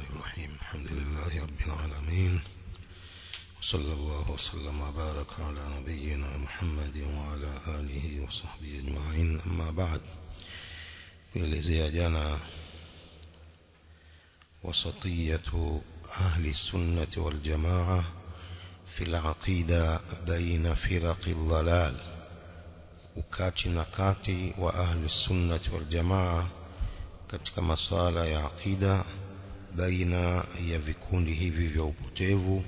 الرحمن الرحيم. الحمد لله رب العالمين. وصلى الله وسلم وبارك على نبينا محمد وعلى آله وصحبه أجمعين. أما بعد kuelezea jana وسطية أهل السنة والجماعة في العقيدة بين فرق الضلال. wa ahli sunnati wal jamaa katika masala ya aqida baina ya vikundi hivi vya upotevu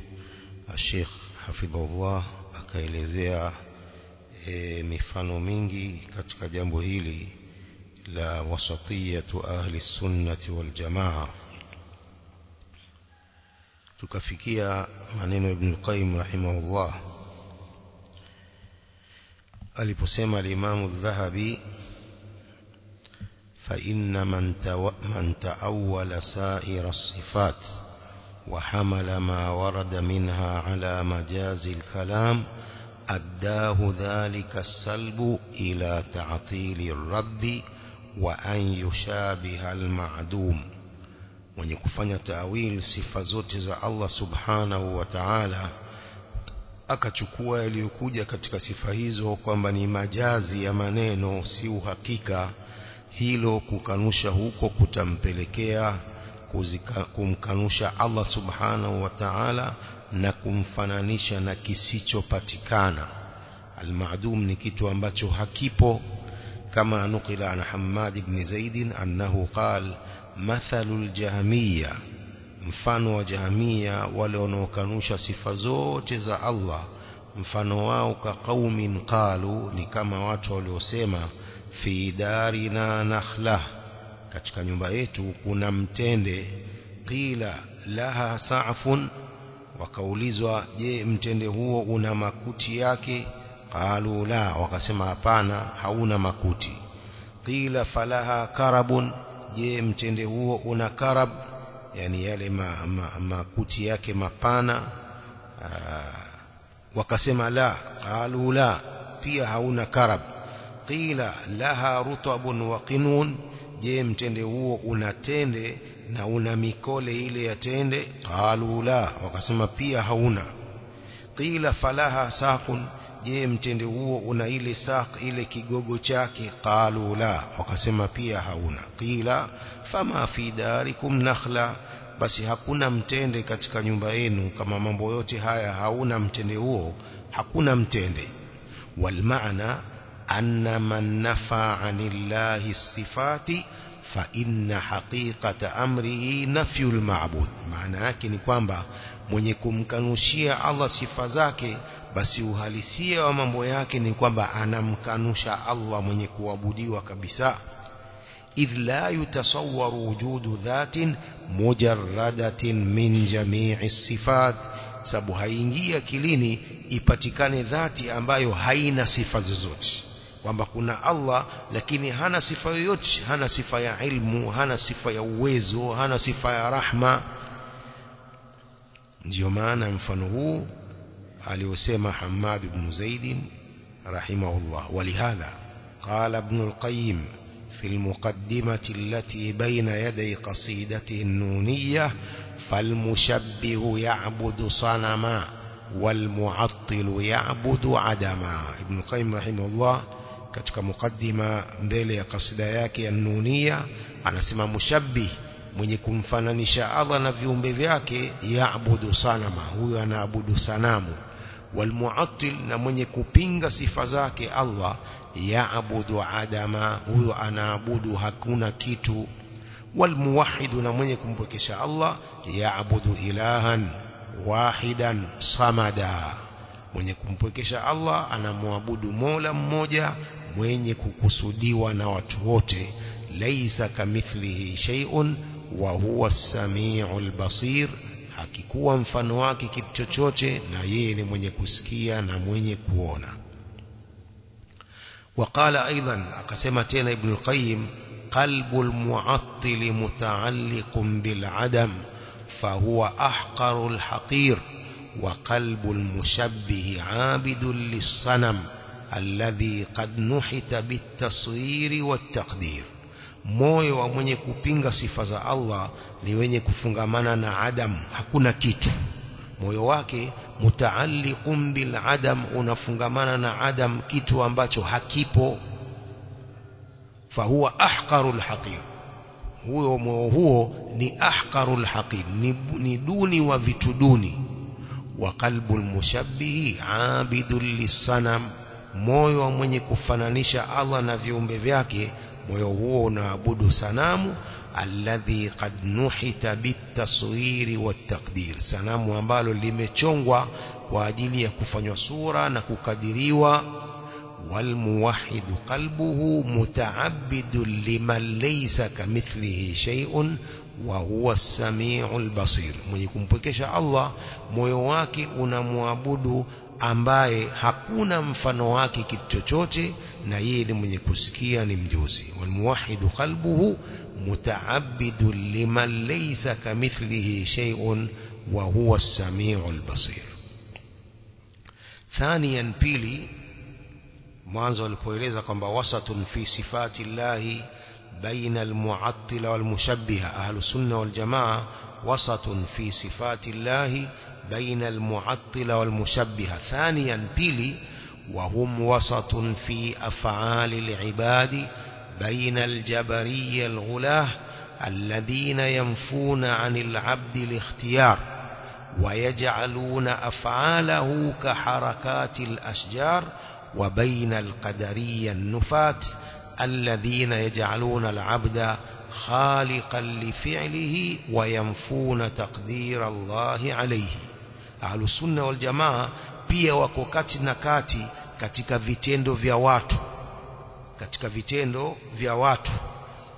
Sheikh Hafidhullah akaelezea e, mifano mingi katika jambo hili la wasatiyatu ahli sunnati wal jamaa tukafikia maneno ya Ibn Qayyim rahimahullah aliposema al-Imam al-Dhahabi فإن من, تو... من تأول سائر الصفات وحمل ما ورد منها على مجاز الكلام أداه ذلك السلب إلى تعطيل الرب وأن يشابه المعدوم. ونكفن تأويل صفات الله سبحانه وتعالى akachukua iliyokuja katika sifa hizo kwamba ni majazi ya maneno si uhakika hilo kukanusha huko kutampelekea kuzika, kumkanusha Allah subhanahu wa ta'ala na kumfananisha na kisichopatikana. Almadum ni kitu ambacho hakipo kama nukila an Hammad ibn Zaid annahu qal mathalul jahmiya mfano wa jahmiya wale wanaokanusha sifa zote za Allah mfano wao ka qaumin qalu ni kama watu waliosema fi darina nakhla katika nyumba yetu kuna mtende. Qila laha sa'fun wakaulizwa je mtende huo una makuti yake? Qalu la. Wakasema hapana hauna makuti. Qila falaha karabun. Je mtende huo una karab? Yani yale ma, ma, makuti yake mapana? Aa, wakasema la. Qalu la. Pia hauna karab qila laha rutabun wa qinun je mtende huo na una mikole ile ya tende qalu la wakasema pia hauna qila falaha saqun je mtende huo una ile saq ile kigogo chake qalu la wakasema pia hauna qila fama fi darikum nakhla basi hakuna mtende katika nyumba yenu kama mambo yote haya hauna mtende huo hakuna mtende wal anna man نفى عن sifati الصفات فإن haqiqata amrihi نفي المعبود maana yake ni kwamba mwenye kumkanushia Allah sifa zake basi uhalisia wa mambo yake ni kwamba anamkanusha Allah mwenye kuabudiwa kabisa. Idh la yutasawwaru wujudu dhatin mujarradatin min jami'i sifat sababu haingia kilini ipatikane dhati ambayo haina sifa zozote kwamba kuna Allah lakini hana sifa yoyote hana sifa ya ilmu hana sifa ya uwezo hana sifa ya rahma ndio maana mfano huu aliosema Hammad ibn Zaid rahimahullah walihadha قال ابن القيم في المقدمة التي بين يدي قصيدته النونية فالمشبه يعبد صنما والمعطل يعبد عدما ابن القيم رحمه الله katika mukaddima mbele ya kasida yake ya nunia anasema mushabbih mwenye kumfananisha Allah na viumbe vyake yaabudu sanama huyo anaabudu sanamu walmuattil na mwenye kupinga sifa zake Allah yaabudu adama huyo anaabudu hakuna kitu walmuwahhidu na mwenye kumpwekesha Allah yaabudu ilahan wahidan samada mwenye kumpwekesha Allah anamwabudu Mola mmoja mwenye kukusudiwa na watu wote laisa kamithlihi shay'un wa huwa as-sami'ul basir hakikuwa mfano wake kitu chochote na yeye ni mwenye kusikia na mwenye kuona وقال أيضا أكسم تين ابن القيم قلب المعطل متعلق بالعدم فهو أحقر الحقير وقلب المشبه عابد للصنم الذي قد نحت بالتصوير والتقدير moyo wa mwenye kupinga sifa za Allah ni wenye kufungamana na adam hakuna kitu moyo wake mutaalliqun bil adam unafungamana na adam kitu ambacho hakipo fahuwa ahqarul haqir huyo moyo huo ni ahqarul haqir ni, ni duni wa vitu duni wa qalbul mushabbihi abidul lisanam moyo wa mwenye kufananisha Allah na viumbe vyake moyo huo unaabudu sanamu alladhi qad nuhita bitaswiri wattaqdir sanamu ambalo limechongwa kwa ajili ya kufanywa sura na kukadiriwa والموحد متعبد لمن ليس كمثله شيء وهو السميع البصير mwenye kumpwekesha Allah moyo wake unamwabudu ambaye hakuna mfano wake kitu chochote na yeye ni mwenye kusikia ni mjuzi walmuwahidu qalbuhu mutaabidu liman laysa kamithlihi shay'un wa huwa as-sami'u al-basir thaniyan pili mwanzo alipoeleza kwamba wasatun fi sifati llahi baina almu'attila walmushabbiha ahlu sunna wal jamaa wasatun fi sifati llahi baina almu'attila walmushabbiha thaniyan pili وهم وسط في أفعال العباد بين الجبرية الغلاه الذين ينفون عن العبد الاختيار ويجعلون أفعاله كحركات الأشجار وبين القدرية النفاة الذين يجعلون العبد خالقا لفعله وينفون تقدير الله عليه. ahlusunna wal jamaa pia wako kati na kati katika vitendo vya watu. Katika vitendo vya watu.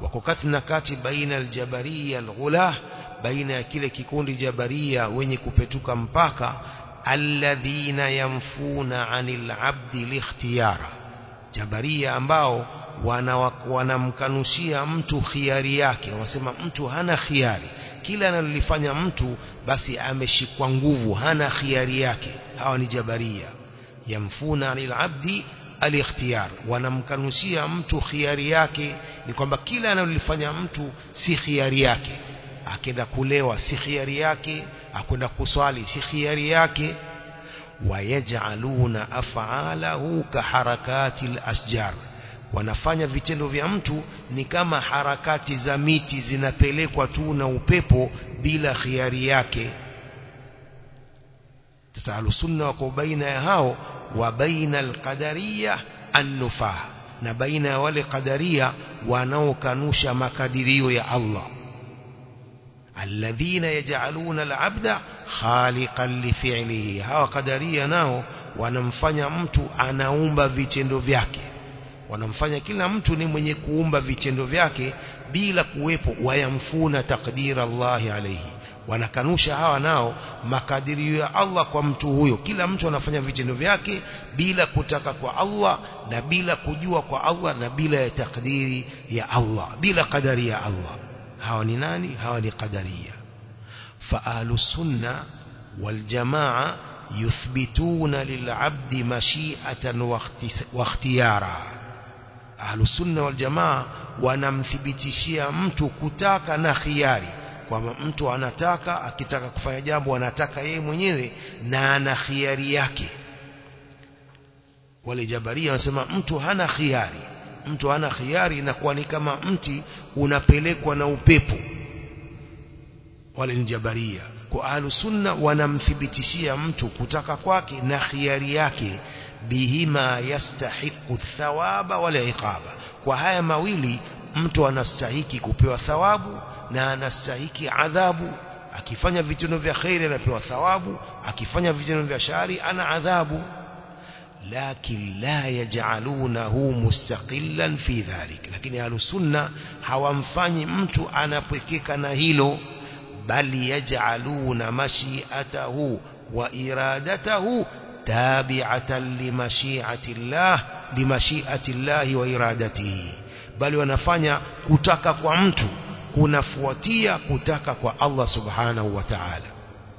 Wako kati na kati baina aljabaria alghula baina ya kile kikundi jabaria wenye kupetuka mpaka alladhina yamfuna anil abdi likhtiyara jabaria ambao wanamkanushia mtu khiari yake. Wanasema mtu hana khiari. Kila analolifanya mtu basi ameshikwa nguvu hana khiari yake hawa ni jabaria yamfuna anil abdi alikhtiyar wanamkanushia mtu khiari yake ni kwamba kila analolifanya mtu si khiari yake akenda kulewa si khiari yake akwenda kuswali si khiari yake wayaj'aluna af'alahu kaharakati al-ashjar wanafanya vitendo vya mtu ni kama harakati za miti zinapelekwa tu na upepo bila khiari yake sasa alusunna wako baina ya hao wa baina alqadariya annufah na baina ya wale qadaria wanaokanusha makadirio ya Allah alladhina yaj'aluna al'abda khaliqan li fi'lihi hawa qadaria nao wanamfanya mtu anaumba vitendo vyake wanamfanya kila mtu ni mwenye kuumba vitendo vyake bila kuwepo wayamfuna takdira Allahi alayhi wanakanusha hawa nao makadirio ya Allah kwa mtu huyo kila mtu anafanya vitendo vyake bila kutaka kwa Allah na bila kujua kwa Allah na bila ya takdiri ya Allah bila kadari ya Allah hawa ni nani hawa ni qadaria fa ahlus sunna wal jamaa yuthbituna lil'abdi mashi'atan wa ikhtiyara ahlus waljamaa wal jamaa wanamthibitishia mtu kutaka na khiari kwamba mtu anataka akitaka kufanya jambo anataka yeye mwenyewe na ana khiari yake. Wale jabaria wanasema mtu hana khiari. Mtu hana khiari inakuwa ni kama mti unapelekwa na upepo. Wale ni jabaria. Kwa ahlusunna wanamthibitishia mtu kutaka kwake na khiari yake bihima yastahiqu thawaba wala iqaba kwa haya mawili mtu anastahiki kupewa thawabu na anastahiki adhabu akifanya vitendo vya khairi anapewa thawabu akifanya vitendo vya shari ana adhabu lakin la yaj'alunahu mustaqillan fi dhalik lakini ahlusunna hawamfanyi mtu anapwekeka na hilo bali yaj'aluna mashi'atahu wa iradatahu limashi'ati Allah limashi'ati Allah wa iradatihi bali wanafanya kutaka kwa mtu kunafuatia kutaka kwa Allah subhanahu wa ta'ala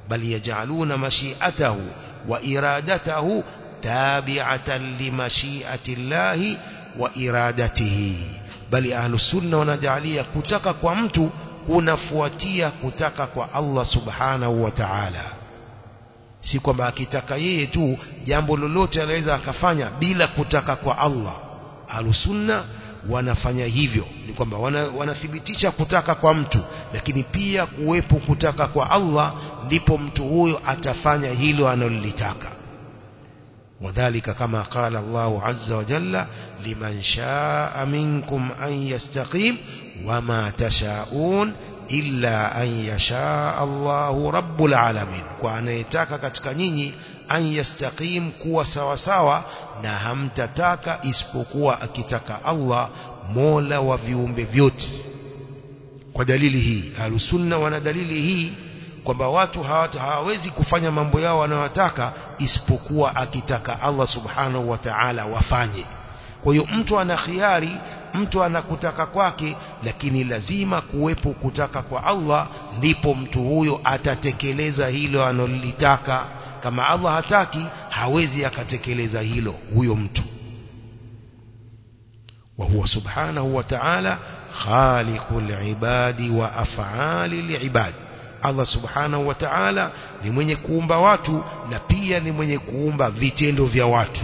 bali yaj'aluna mashi'atahu wa iradatahu tabi'atan limashi'ati Allah wa iradatihi bali ahlus sunna wanajalia kutaka kwa mtu unafuatia kutaka kwa Allah subhanahu wa ta'ala si kwamba akitaka yeye tu jambo lolote anaweza akafanya bila kutaka kwa Allah. Alusunna wanafanya hivyo. Ni kwamba wana, wanathibitisha kutaka kwa mtu lakini pia kuwepo kutaka kwa Allah ndipo mtu huyo atafanya hilo analolitaka. Wadhālika kama qala Allah azza wa jalla liman shaa minkum an yastaqim wama tashaun illa an yasha Allahu rabbul alamin kwa anayetaka katika nyinyi an yastaqim kuwa sawa sawa na hamtataka isipokuwa akitaka Allah mola wa viumbe vyote kwa dalili hii alusunna wana dalili hii kwamba watu hawawezi kufanya mambo yao wanayotaka isipokuwa akitaka Allah subhanahu wa ta'ala wafanye kwa hiyo mtu ana khiari mtu anakutaka kwake lakini lazima kuwepo kutaka kwa Allah ndipo mtu huyo atatekeleza hilo analolitaka. Kama Allah hataki hawezi akatekeleza hilo huyo mtu. Wa huwa subhanahu wa ta'ala khaliqul ibadi wa afali ibad. Allah subhanahu wa ta'ala ni mwenye kuumba watu na pia ni mwenye kuumba vitendo vya watu.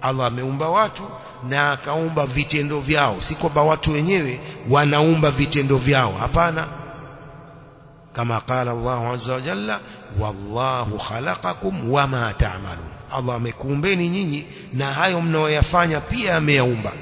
Allah ameumba watu na akaumba vitendo vyao. Si kwamba watu wenyewe wanaumba vitendo vyao. Hapana. Kama qala Allah azza wa jalla wallahu khalaqakum wama ta'malun. Allah amekuumbeni nyinyi na hayo mnaoyafanya pia ameyaumba.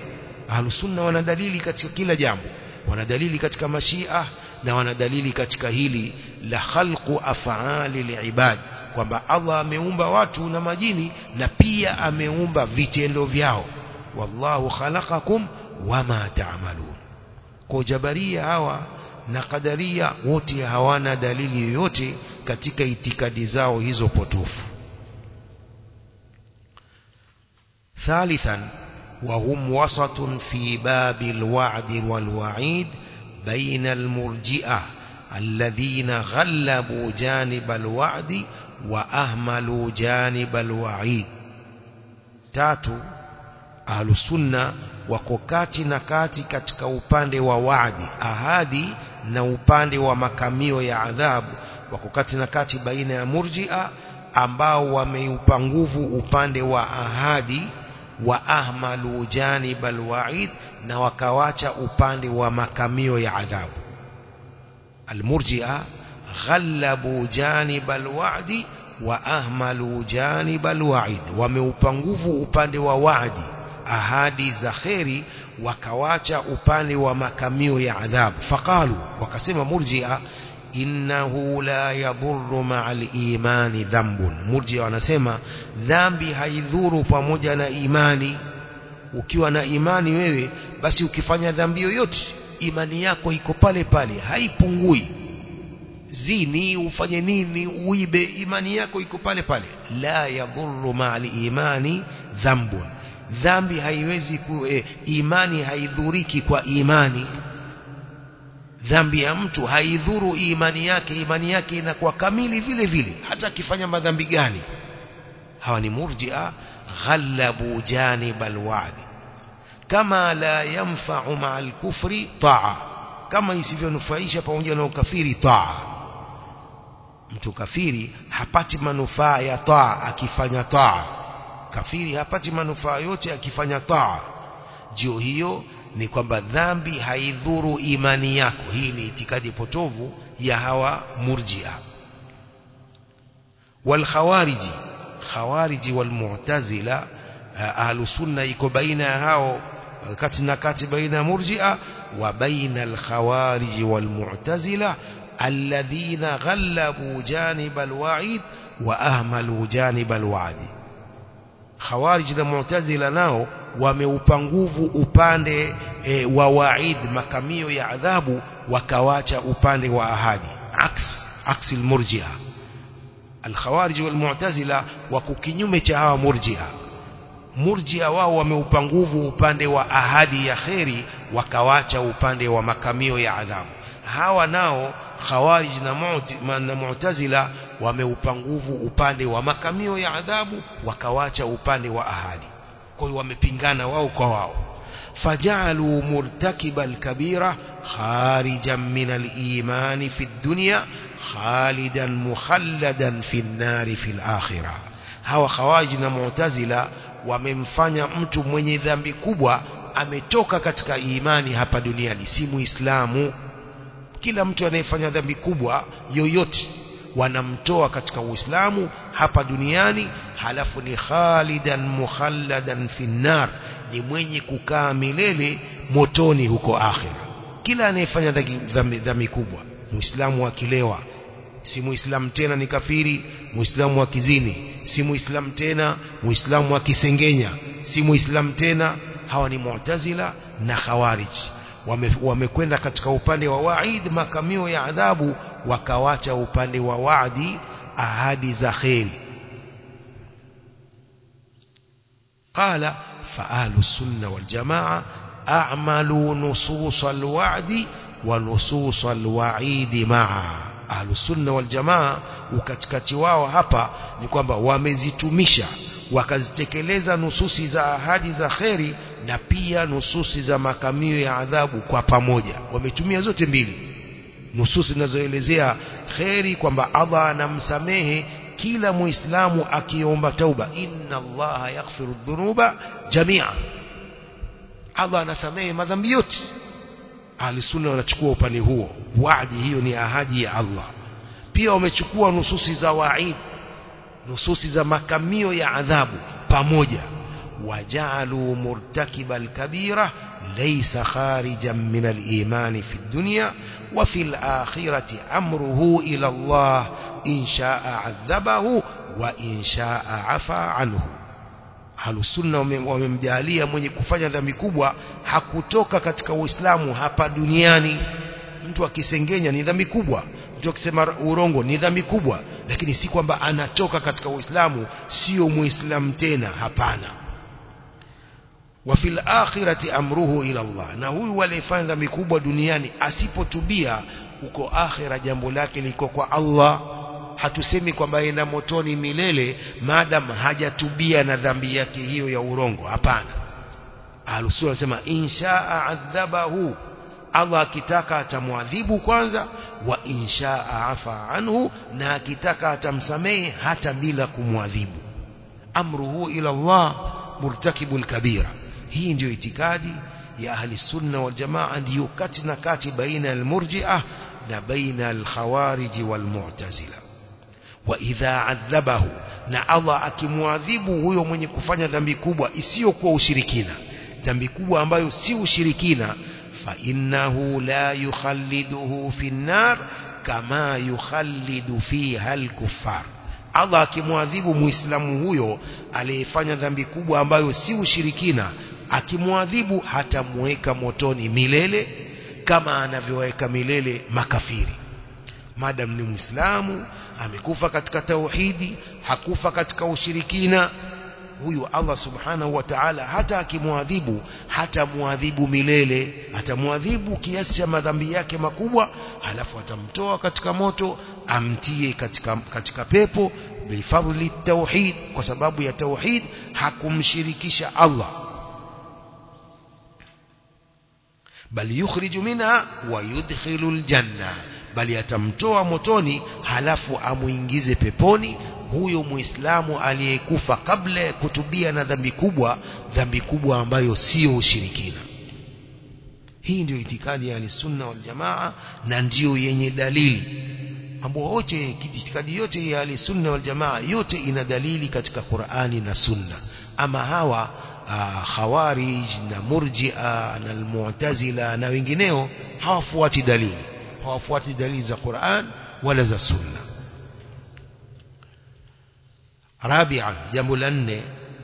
Ahlusunna wana dalili katika kila jambo. Wana dalili katika mashia na wana dalili katika hili la khalqu af'ali liibad kwamba Allah ameumba watu na majini na pia ameumba vitendo vyao wallahu khalaqakum wama ta'malun kwa jabaria hawa na kadaria wote hawana dalili katika itikadi zao hizo potofu ثالثا وهم وسط في باب الوعد والوعيد بين المرجئة الذين غلبوا جانب الوعد وأهملوا جانب الوعيد تاتو السنة wako kati na kati katika upande wa waadi ahadi na upande wa makamio ya adhabu wako kati na kati baina ya murjia ambao wameupa nguvu upande wa ahadi wa ahmalu janibal wa'id na wakawacha upande wa makamio ya adhabu almurji'a ghallabu janibal wa'di wa ahmalu janibal wa'id wameupa nguvu upande wa wa'di ahadi za kheri wakawacha upande wa makamio ya adhabu faqalu wakasema murji'a innahu la yadhurru ma'al imani dhanbun. Murji'a wanasema dhambi haidhuru pamoja na imani. Ukiwa na imani wewe basi ukifanya dhambi yoyote imani yako iko pale pale haipungui. Zini ufanye nini uibe imani yako iko pale pale. La yadhurru ma'al imani dhambun dhambi haiwezi ku eh, imani haidhuriki kwa imani dhambi ya mtu haidhuru imani yake imani yake inakuwa kamili vile vile hata akifanya madhambi gani hawa ni murji'a ghallabu janib alwa'di kama la yanfa'u ma'al kufri ta'a kama isivyonufaisha pamoja na ukafiri ta'a mtu kafiri hapati manufaa ya taa akifanya taa kafiri hapati manufaa yote akifanya taa jio hiyo ni kwamba dhambi haidhuru imani yako hii ni itikadi potovu ya hawa murjia walkhawariji khawariji walmu'tazila ahlu sunna iko baina hao kati na kati baina murjia wa baina alkhawariji walmu'tazila alladhina ghallabu janib alwa'id wa ahmalu janib alwa'di khawarij na mu'tazila nao wameupa nguvu upande e, wa wa'id makamio ya adhabu wakawacha upande wa ahadi aks aks almurji'a alkhawarij walmu'tazila wako kinyume cha hawa murji'a murji'a wao wameupa nguvu upande wa ahadi ya kheri wakawacha upande wa makamio ya adhabu hawa nao khawarij na mu'tazila wameupa nguvu upande wa makamio ya adhabu wakawacha upande wa ahadi kwa hiyo wamepingana wao kwa wao فجعلوا مرتكب الكبيرة خارجا من الإيمان في الدنيا خالدا مخلدا في النار في الآخرة hawa khawaji na mu'tazila wamemfanya mtu mwenye dhambi kubwa ametoka katika imani hapa duniani si muislamu kila mtu anayefanya dhambi kubwa yoyote wanamtoa katika uislamu hapa duniani halafu ni khalidan mukhalladan finnar ni mwenye kukaa milele motoni huko akhira. Kila anayefanya dhambi, dhambi kubwa muislamu akilewa si muislamu tena ni kafiri muislamu akizini si muislamu tena muislamu akisengenya si muislamu tena. Hawa ni mu'tazila na khawarij. Wamekwenda wame katika upande wa waid makamio ya adhabu wakawacha upande wa waadi ahadi za kheri قال فأهل السنة والجماعة أعملوا نصوص الوعد ونصوص الوعيد معا أهل السنة والجماعة ukatikati wao hapa ni kwamba wamezitumisha wakazitekeleza nususi za ahadi za kheri na pia nususi za makamio ya adhabu kwa pamoja wametumia zote mbili nususi zinazoelezea kheri kwamba Allah anamsamehe kila muislamu akiomba tauba inna allaha yaghfiru dhunuba jamia Allah anasamehe madhambi yote ahli sunna wanachukua upande huo waadi hiyo ni ahadi ya Allah pia wamechukua nususi za waid nususi za makamio ya adhabu pamoja وجعلوا مرتكب الكبيرة ليس خارجا من الإيمان في الدنيا وفي الآخرة أمره إلى الله إن شاء عذبه وإن شاء عفى عنه ahlu sunna wamemjalia mwenye kufanya dhambi kubwa hakutoka katika uislamu hapa duniani mtu akisengenya ni dhambi kubwa mtu akisema urongo ni dhambi kubwa lakini si kwamba anatoka katika uislamu sio muislamu tena hapana Fil akhirati amruhu ila Allah na huyu aliyefanya dhambi kubwa duniani asipotubia uko akhira jambo lake liko kwa Allah hatusemi kwamba enda motoni milele maadam hajatubia na dhambi yake hiyo ya urongo hapana alusura anasema inshaa adhabahu Allah akitaka atamwadhibu kwanza wa inshaa afa anhu na akitaka atamsamehe hata bila kumwadhibu amruhu ila Allah murtakibul kabira hii ndio itikadi ya ahli sunna wal jamaa ndiyo kati na kati baina al-murji'ah na baina al-khawarij wal mu'tazila wa idha adhabahu na Allah akimwadhibu huyo mwenye kufanya dhambi kubwa isiyokuwa ushirikina dhambi kubwa ambayo si ushirikina fa innahu la yukhalliduhu fi nar kama yukhallidu fiha al-kuffar Allah akimwadhibu muislamu huyo aliyefanya dhambi kubwa ambayo si ushirikina akimwadhibu hatamweka motoni milele kama anavyoweka milele makafiri. Madam ni muislamu amekufa katika tauhidi hakufa katika ushirikina. Huyu Allah subhanahu wa ta'ala hata akimwadhibu hata muadhibu milele. Atamwadhibu kiasi cha madhambi yake makubwa halafu atamtoa katika moto amtie katika katika pepo. Bifadli tauhid kwa sababu ya tauhid hakumshirikisha Allah bali yukhriju minha wa yudkhilu aljanna. Bali atamtoa motoni halafu amuingize peponi huyo muislamu aliyekufa kabla ya kutubia na dhambi kubwa dhambi kubwa ambayo sio ushirikina. Hii ndio itikadi ya sunna wal jamaa na ndiyo yenye dalili. Ambapo wote itikadi yote ya sunna wal jamaa yote ina dalili katika Qur'ani na sunna. Ama hawa khawarij na murji'a na almu'tazila na wengineo hawafuati dalili hawafuati dalili za Qur'an wala za رابعا جنب لن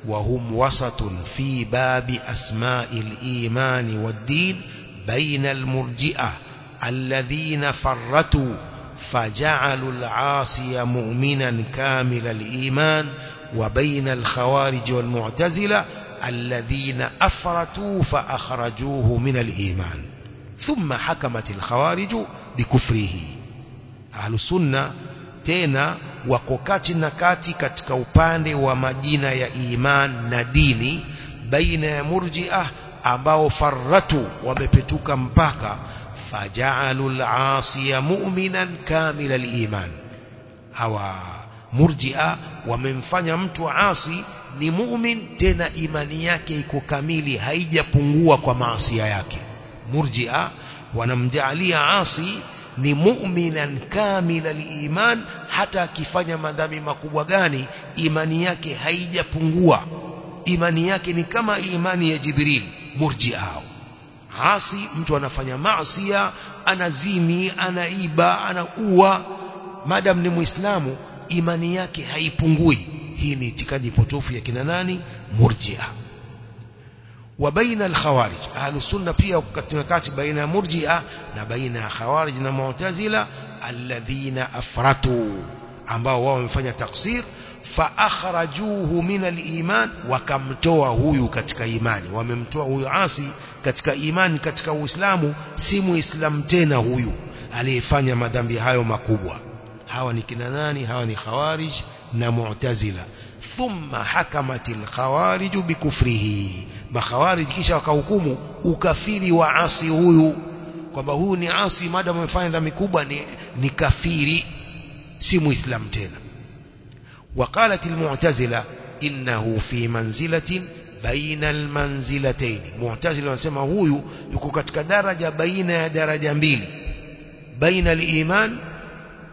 وهم وسط في باب أسماء الإيمان والدين بين المرجئة الذين فرتوا فجعلوا العاصي مؤمنا كامل الإيمان وبين الخوارج والمعتزلة الذين أفرتوا فأخرجوه من الإيمان ثم حكمت الخوارج بكفره. أهل السنة تينا وكوكاتي نكاتي كتكوبان ومدينة يا إيمان نديني بين مرجئة أباو فرتوا وبيبتوكا مباكا فجعلوا العاصي مؤمنا كامل الإيمان. هوا مرجئة ومن ومنفنى عاصي ni mu'min tena imani yake iko kamili haijapungua kwa maasi yake. Murji'a wanamjaalia asi ni mu'minan kamila al-iman hata akifanya madhambi makubwa gani imani yake haijapungua. Imani yake ni kama imani ya Jibril murji'a. Asi mtu anafanya maasi anazini anaiba anaua. Madam ni muislamu imani yake haipungui hii ni itikadi potofu ya kina nani murji'a wa baina al-khawarij ahlu sunna pia katika kati baina ya murji'a na baina ya khawarij na mu'tazila alladhina afratu ambao wao wamefanya taksir fa akhrajuhu min al-iman wakamtoa huyu katika imani wamemtoa huyu asi katika imani katika uislamu si muislam tena huyu aliyefanya madhambi hayo makubwa hawa ni kina nani hawa ni khawarij na معتزلة ثم حكمت الخوارج بكفره. ma خوارج kisha wakahukumu ukafiri wa عاصي huyo kwamba huyu ni عاصي madamu kafanya makubwa ni kafiri si muislam tena وقالت المعتزلة إنه في منزلة بين المنزلتين. معتزلة وانسما هويو يكوكت كدرجة بين درجة بين بين الإيمان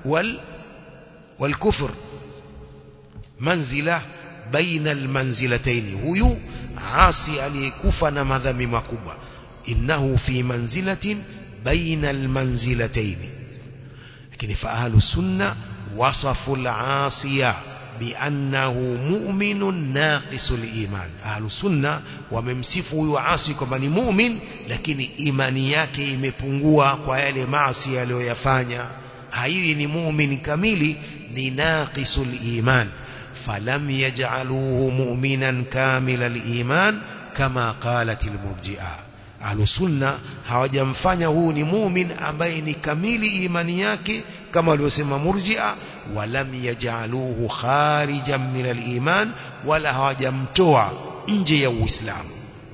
وال والكفر. منزلة بين المنزلتين. هو عاصي عليكفنا مذم مكبا إنه في منزلة بين المنزلتين. لكن فأهل السنة وصف العاصية بأنه مؤمن ناقص الإيمان. أهل السنة وممسفه يعاصي كمان مؤمن لكن إيمانياك يمبنغوا قائل معصي ليو يفاني هاي مؤمن كميلي لناقص الإيمان فلم يجعلوه مؤمنا كامل الإيمان كما قالت المرجئة. أهل السنة هوجمفنه مؤمن أبين كميل إيمانياك كما لو سمى مرجئة. ولم يجعلوه خارجا من الإيمان ولا هوجمتوع إنجي الإسلام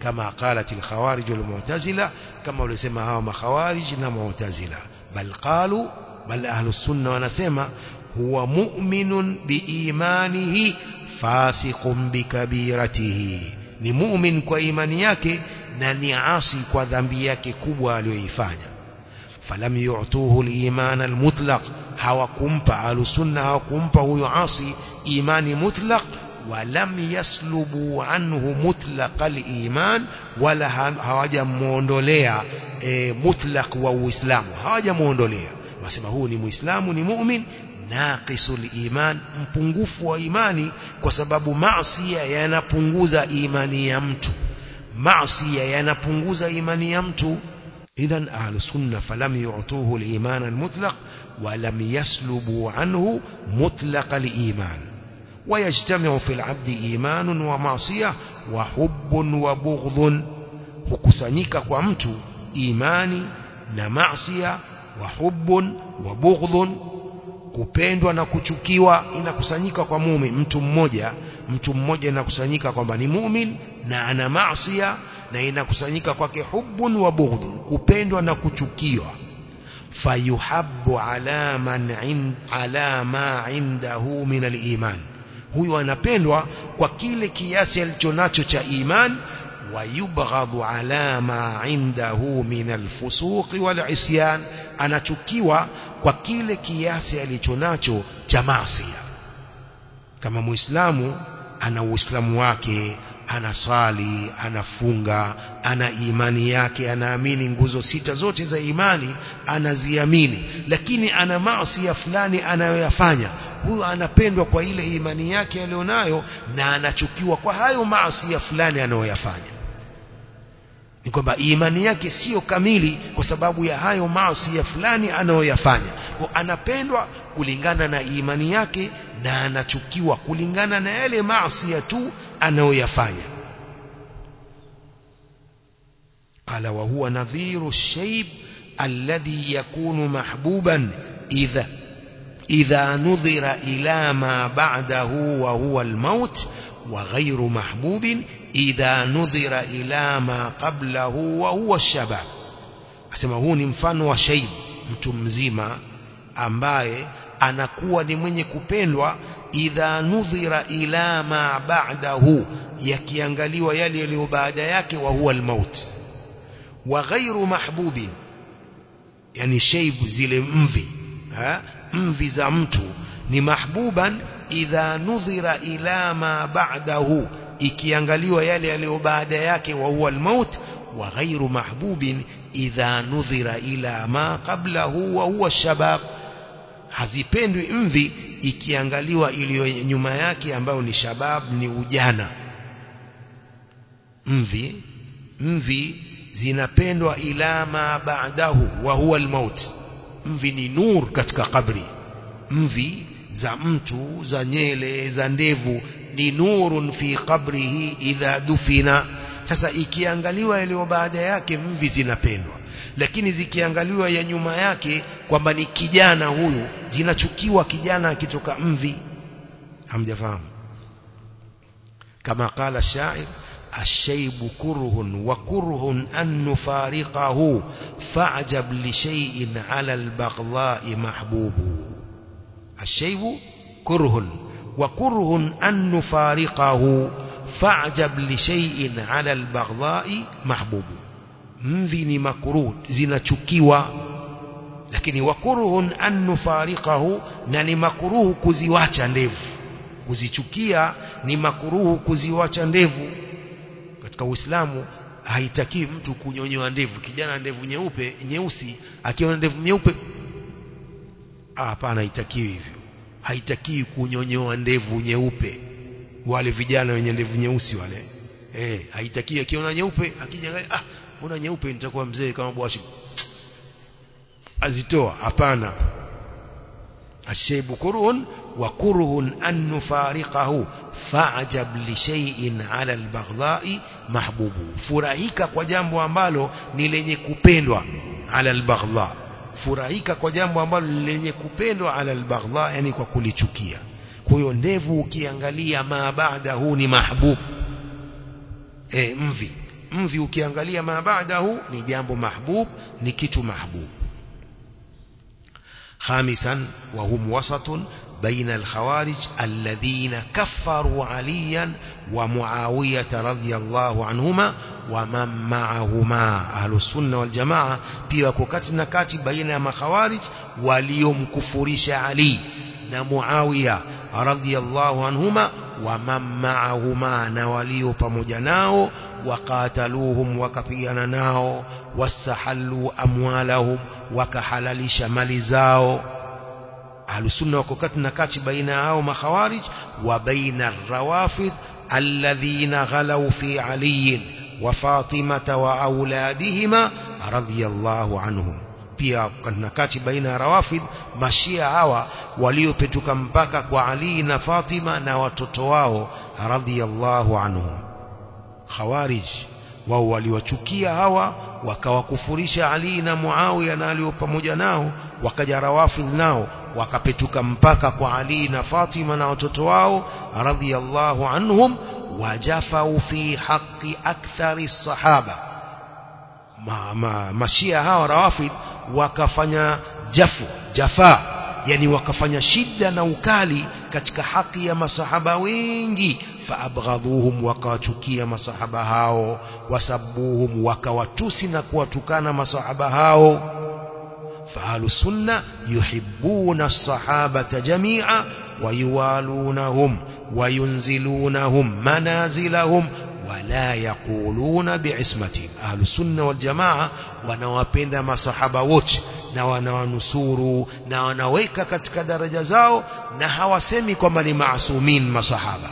كما قالت الخوارج المعتزلة كما لو لسمها هوم خوارجنا معتزله بل قالوا بل أهل السنة ونسمها huwa mu'minun biimanihi fasiqun bikabiratihi ni mu'min kwa imani yake na ni asi kwa dhambi yake kubwa aliyoifanya falam yu'tuhu al-iman al-mutlaq hawakumpa alusunna hawakumpa huyo asi imani mutlaq walam yaslubu anhu mutlaq al-iman wala hawajamuondolea e, mutlaq wa uislamu hawajamuondolea wasema huu ni muislamu ni mu'min naqisul iman mpungufu wa imani kwa sababu maasi yanapunguza imani ya mtu maasi yanapunguza imani ya mtu idhan ahlus sunna falam yu'tuhu al-iman al-mutlaq ولم يسلبوا عنه مطلق الإيمان ويجتمع في العبد إيمان ومعصية وحب وبغض hukusanyika kwa mtu imani na maasiya wa hubbun wa bughdhun kupendwa na kuchukiwa inakusanyika kwa mumin mtu mmoja mtu mmoja inakusanyika kwamba ni mumin na ana maasiya na inakusanyika kwake hubbun wa bughdhun kupendwa na kuchukiwa fayuhabbu ala man ind, ala ma indahu min aliman huyu anapendwa kwa kile kiasi alichonacho cha iman wayubghadhu ala ma indahu min alfusuq walisyan anachukiwa kwa kile kiasi alichonacho cha maasi. Kama muislamu ana uislamu wake anasali anafunga ana imani yake anaamini nguzo sita zote za imani anaziamini. Lakini ana maasi ya fulani anayoyafanya. Huyo anapendwa kwa ile imani yake aliyonayo na anachukiwa kwa hayo maasi ya fulani anayoyafanya ni kwamba imani yake sio kamili kwa sababu ya hayo maasi ya fulani anayoyafanya anapendwa kulingana na imani yake na anachukiwa kulingana na yale maasi tu anayoyafanya قال وهو نظير الشيب الذي يكون محبوبا إذا إذا نظر إلى ما بعده وهو الموت وغير محبوب idha nudhira ila ma qablahu wa huwa shabab asema huu ni mfano wa shaib mtu mzima ambaye anakuwa ni mwenye kupendwa idha nudhira ila ma ba'dahu yakiangaliwa yale yaliyo baada yake wa huwa almaut wa ghairu mahbubin yani shaib zile mvi ha? mvi za mtu ni mahbuban idha nudhira ila ma ba'dahu ikiangaliwa yale yaliyo baada yake wa huwa almaut wa ghairu mahbubin idha nudhira ila ma qablahu wa huwa shabab. Hazipendwi mvi ikiangaliwa iliyo nyuma yake ambayo ni shabab ni ujana. Mvi mvi zinapendwa ila ma ba'dahu wa huwa almaut. Mvi ni nur katika kabri mvi za mtu za nyele za ndevu ni nurun fi qabrihi idha dufina sasa ikiangaliwa yaliyo baada yake mvi zinapendwa lakini zikiangaliwa ya nyuma yake kwamba ni kijana huyu zinachukiwa kijana akitoka mvi hamjafahamu kama qala shair الشيب كره وكره أن نفارقه فاعجب لشيء على البغضاء محبوب الشيب كره وكره أن نفارقه فاعجب لشيء على البغضاء محبوب mvi ni makruh zinachukiwa lakini wakuruhun an nufariqahu na ni makruhu kuziwacha ndevu kuzichukia ni makruhu kuziwacha ndevu katika Uislamu haitaki mtu kunyonyoa ndevu kijana ndevu nyeupe nyeusi akiona ndevu nyeupe hapana haitakiwi hivyo haitakiwi kunyonyoa ndevu nyeupe. Wale vijana wenye ndevu nyeusi wale. Eh haitakii akiona nyeupe akija ah mbona nyeupe nitakuwa mzee kama bwashi azitoa hapana. Ashaybu kurun wa kurhun an nufariqahu fa'jab li shay'in 'ala al-baghdha'i mahbubu. Furahika kwa jambo ambalo ni lenye kupendwa 'ala al-baghdha furahika kwa jambo ambalo lenye kupendwa 'ala al-baghdha yani kwa kulichukia kwa hiyo ndevu ukiangalia ma baadahu ni mahbub eh mvi mvi ukiangalia ma baadahu ni jambo mahbub ni kitu mahbub خامسا وهم وسط بين الخوارج الذين كفروا عليا ومعاوية رضي الله عنهما ومن معهما أهل السنة والجماعة بيوا كوكاتنا كاتي بين مخوارج وليوم كفرش علي نمعاوية رضي الله عنهما ومن معهما نواليو بمجناو وقاتلوهم وكفيناناو واستحلوا أموالهم وكحلل شمالزاو أهل السنة وكوكاتنا كاتب بين أهو مخوارج وبين الروافض الذين غلوا في علي وفاطمة وأولادهما رضي الله عنهم. بيا قد نكات بين روافد مشيا هوا وليو بتكمبكك وعلينا فاطمة نواتتواه رضي الله عنهم خوارج وهو ليو تكيا هوا وكوا كفريش علينا معاوية ناليو بمجناه وكجا روافد ناو وكبتكمبكك وعلينا فاطمة نواتتواه رضي الله عنهم wajafau fi haqqi akthari sahaba ma, ma, mashia hawa rawafidh wakafanya jafu jafa yani wakafanya shida na ukali katika haki ya masahaba wengi faabghadhuhum wakawachukia masahaba hao wasabuhum wakawatusi na kuwatukana masahaba hao fahlu sunna yuhibbuna as-sahabata jami'a wayuwalunahum wayunzilunahum manazilahum wala yaquluna bi'ismatihim ahlu sunna wal jamaa wanawapenda masahaba wote na wanawanusuru na wanaweka katika daraja zao na hawasemi kwamba ni maasumin masahaba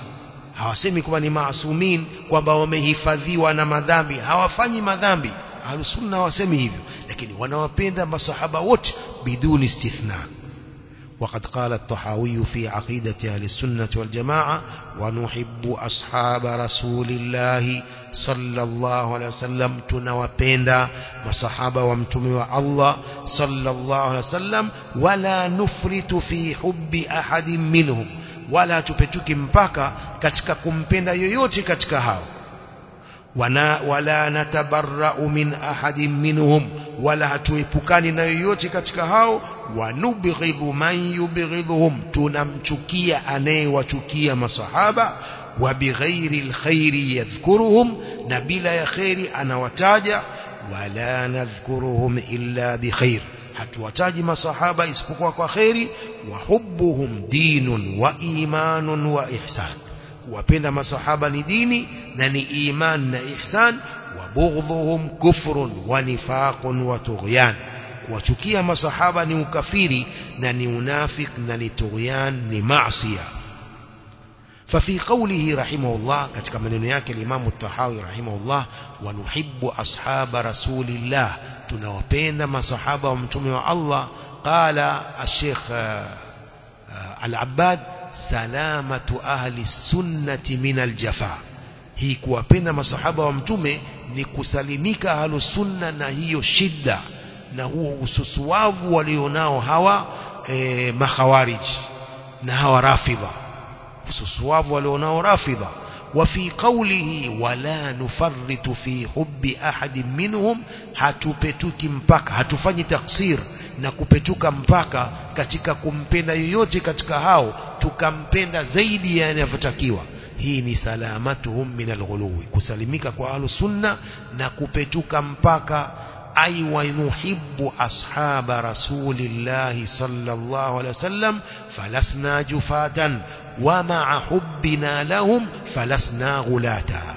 hawasemi kwamba ni maasumin kwamba wamehifadhiwa na madhambi hawafanyi madhambi ahlusunna hawasemi hivyo lakini wanawapenda masahaba wote biduni istithna وقد قال الطحاوي في عقيدة أهل السنة والجماعة ونحب أصحاب رسول الله صلى الله عليه وسلم. تنوبيندا وصحابة وامتموا الله صلى الله عليه وسلم ولا نفرط في حب أحد منهم ولا تبتك مبكا كتك كمبيندا يوتي كتك هاو. ونا ولا نتبرأ من أحد منهم ولا تويبكاني نيوتي كتك ونبغض من يبغضهم تنمتكي أني وتكي مصحابة وبغير الخير يذكرهم نبيل يا خير أنا وتاجع ولا نذكرهم إلا بخير حتى وتاجي مصحابة يسبقوا خير وحبهم دين وإيمان وإحسان وبين صحابة ديني نني إيمان إحسان وبغضهم كفر ونفاق وتغيان وشكي مصحابا كفيري نني منافق نني تغيان نمعصية ففي قوله رحمه الله كتك من نياك الإمام التحاوي رحمه الله ونحب أصحاب رسول الله تنوبين مصحابا ومتمع الله قال الشيخ العباد سلامة أهل السنة من الجفاء. هي كوابين ما صحابة ومتومي نكسلميك أهل السنة نهي الشدة نهو سسواف وليوناو هوا إيه، مخوارج نهو رافضة. سسواف وليوناو رافضة. وفي قوله ولا نفرط في حب أحد منهم هتوبتوكي مبك هتوفاني تقصير. Na kupetuka mpaka katika kumpenda yoyote katika hao tukampenda zaidi ya yanavyotakiwa hii ni salamatuhum min alghuluwi kusalimika kwa ahlu sunna na kupetuka mpaka ay wa nuhibbu ashaba rasulillahi sallallahu alaihi wasallam falasna jufatan wa ma'a hubbina lahum falasna ghulata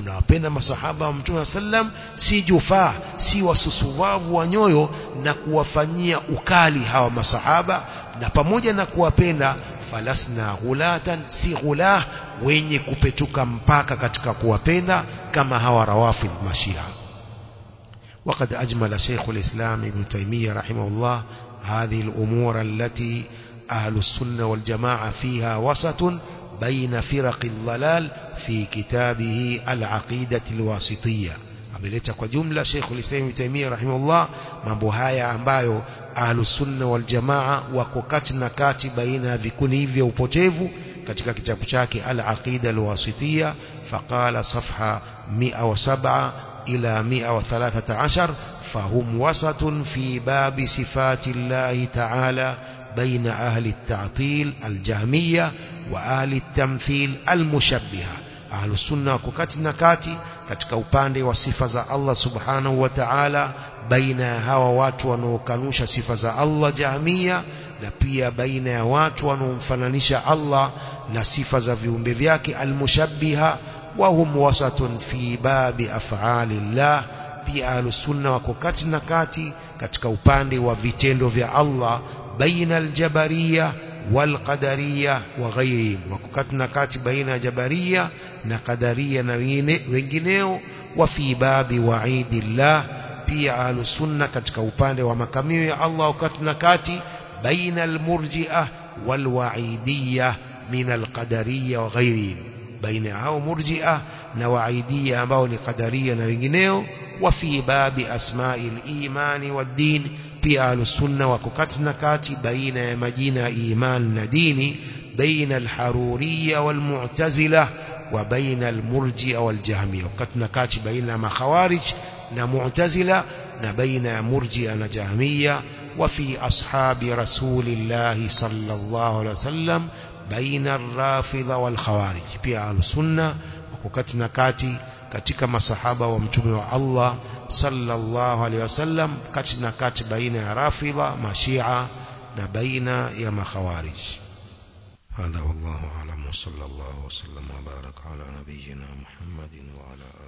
tunawapenda masahaba wa mtume sallam si jufaa si wasusuvavu wa nyoyo na kuwafanyia ukali hawa masahaba na pamoja na kuwapenda falasna ghulatan si ghulah wenye kupetuka mpaka katika kuwapenda kama hawa rawafidh mashia وقد أجمل شيخ الإسلام ابن تيمية رحمه الله هذه الأمور التي أهل السنة والجماعة فيها وسط بين فرق الضلال في كتابه العقيدة الواسطية ameleta kwa jumla Sheikh al-Islam Ibn Taymiyyah rahimahullah mambo haya ambayo ahlus sunna wal jamaa wako kati na kati baina ya vikundi hivi vya upotevu katika kitabu chake al-Aqida al-Wasitiyya faqala safha 107 ila 113 fahum wasatun fi babi sifati Allah ta'ala بين أهل التعطيل الجهمية وأهل المشبهة أهل السنة وكتنا كاتي katika upande wa sifa za Allah subhanahu wa ta'ala baina ya hawa watu wanaokanusha sifa za Allah jahmia na pia baina ya watu wanaomfananisha Allah na sifa za viumbe vyake almushabbiha wa hum wasatun fi babi af'ali Allah pia ahlus sunna wako kati na kati katika upande wa vitendo vya Allah بين الجبرية والقدرية وغيرهم وكتنا كات بين جبرية نقدرية وengine وفي باب وعيد الله pia ahlu sunna katika upande wa makamio ya Allah wakati na kati baina almurji'a walwa'idiyya min alqadariyya wa ghairihim baina hao murji'a na wa'idiyya ambao ni qadariya na wengineo wa fi babi asma'il imani wad-din pia ahlusunna wako kati na kati baina ya majina ya iman na dini baina alharuriya walmu'tazila وبين المرجئ والجهمية وكتنا كاتش بين مخوارج نمعتزلة نبين مرجئ نجهمية وفي أصحاب رسول الله صلى الله عليه وسلم بين الرافضة والخوارج. بيع السنة. وكتنا كاتي كتك مصحابة ومتبع الله صلى الله عليه وسلم. كتنا كاتي بين رافض ما شيعة نبين يا ما خوارج. هذا والله أعلم وصلى الله وسلم وبارك على نبينا محمد وعلى آله